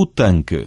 o tanque.